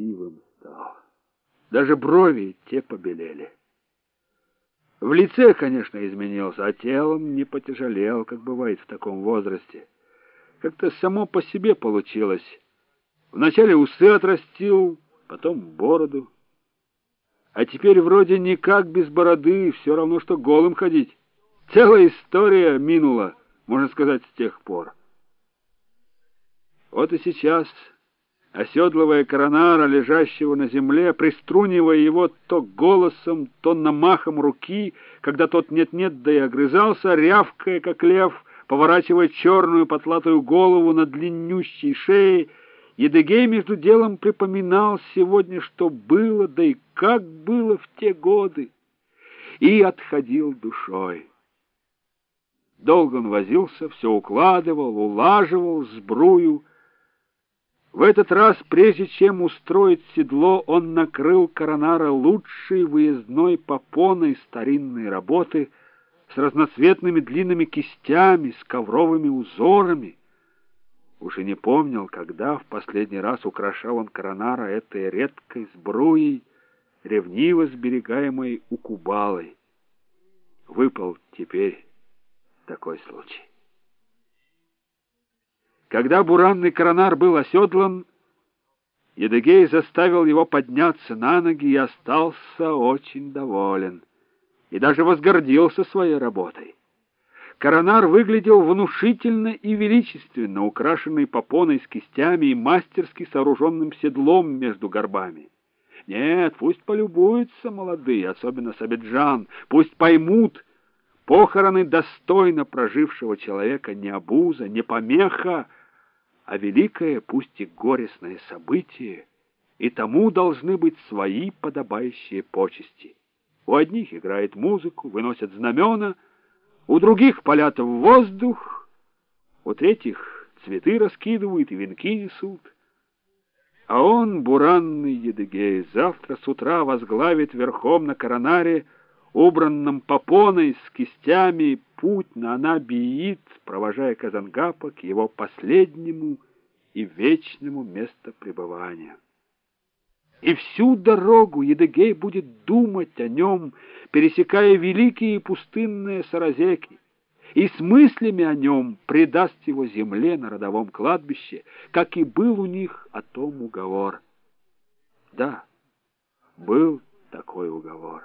ретивым стал. Даже брови те побелели. В лице, конечно, изменился, а телом не потяжелел, как бывает в таком возрасте. Как-то само по себе получилось. Вначале усы отрастил, потом бороду. А теперь вроде никак без бороды, все равно, что голым ходить. Целая история минула, можно сказать, с тех пор. Вот и сейчас, оседлывая коронара, лежащего на земле, приструнивая его то голосом, то намахом руки, когда тот нет-нет, да и огрызался, рявкая, как лев, поворачивая черную потлатую голову на длиннющей шее, Едыгей между делом припоминал сегодня, что было, да и как было в те годы, и отходил душой. Долго он возился, все укладывал, улаживал сбрую. В этот раз, прежде чем устроить седло, он накрыл коронара лучшей выездной попоной старинной работы с разноцветными длинными кистями, с ковровыми узорами. Уже не помнил, когда в последний раз украшал он коронара этой редкой сбруей, ревниво сберегаемой у Кубалой. Выпал теперь такой случай. Когда буранный коронар был оседлан, Едыгей заставил его подняться на ноги и остался очень доволен, и даже возгордился своей работой. Коронар выглядел внушительно и величественно, украшенный попоной с кистями и мастерски сооруженным седлом между горбами. Нет, пусть полюбуются молодые, особенно Сабиджан, пусть поймут, похороны достойно прожившего человека не обуза, не помеха, а великое, пусть и горестное событие, и тому должны быть свои подобающие почести. У одних играет музыку, выносят знамена — у других палят в воздух, у третьих цветы раскидывают и венки несут. А он, буранный Едыгей, завтра с утра возглавит верхом на коронаре, убранном попоной с кистями, путь на Анабиит, провожая Казангапа к его последнему и вечному местопребыванию. И всю дорогу Едыгей будет думать о нем, пересекая великие пустынные саразеки, и с мыслями о нем предаст его земле на родовом кладбище, как и был у них о том уговор. Да, был такой уговор.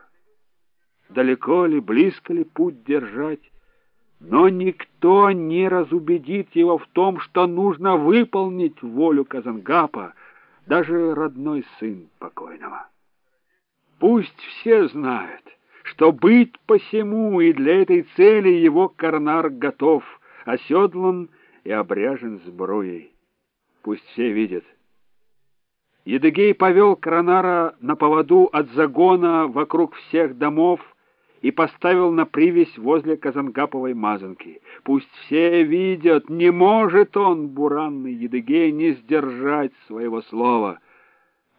Далеко ли, близко ли путь держать, но никто не разубедит его в том, что нужно выполнить волю Казангапа, даже родной сын покойного. Пусть все знают, что быть посему и для этой цели его карнар готов, оседлан и обряжен сбруей. Пусть все видят. Едыгей повел Кранара на поводу от загона вокруг всех домов, и поставил на привязь возле Казангаповой мазанки. Пусть все видят, не может он, буранный Едыгей, не сдержать своего слова.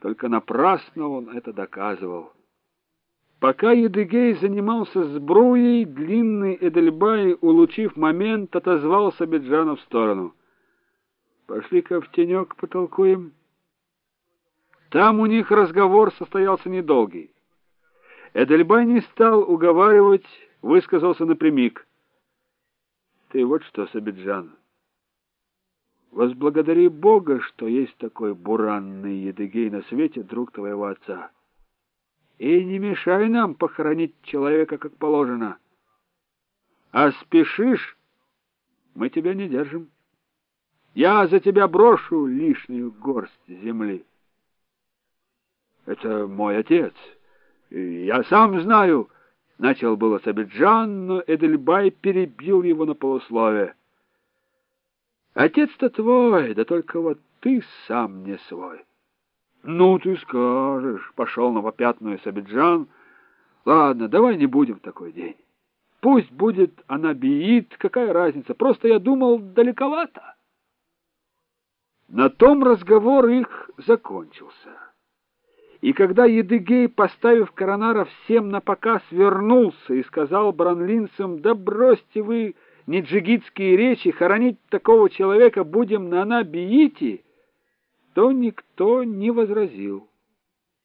Только напрасно он это доказывал. Пока Едыгей занимался сбруей, длинный Эдельбай, улучив момент, отозвался Беджана в сторону. «Пошли-ка в тенек потолкуем». Там у них разговор состоялся недолгий. Эдельбай не стал уговаривать, высказался напрямик. Ты вот что, Сабиджан, возблагодари Бога, что есть такой буранный едыгей на свете, друг твоего отца. И не мешай нам похоронить человека, как положено. А спешишь, мы тебя не держим. Я за тебя брошу лишнюю горсть земли. Это мой отец — «Я сам знаю», — начал было Сабиджан, но Эдельбай перебил его на полусловие. «Отец-то твой, да только вот ты сам не свой». «Ну, ты скажешь», — пошел на попятную Сабиджан. «Ладно, давай не будем в такой день. Пусть будет она биит, какая разница, просто я думал далековато». На том разговор их закончился. И когда Едыгей, поставив коронара всем на показ, вернулся и сказал бранлинцам, «Да бросьте вы неджигитские речи, хоронить такого человека будем на Анабиите», что никто не возразил.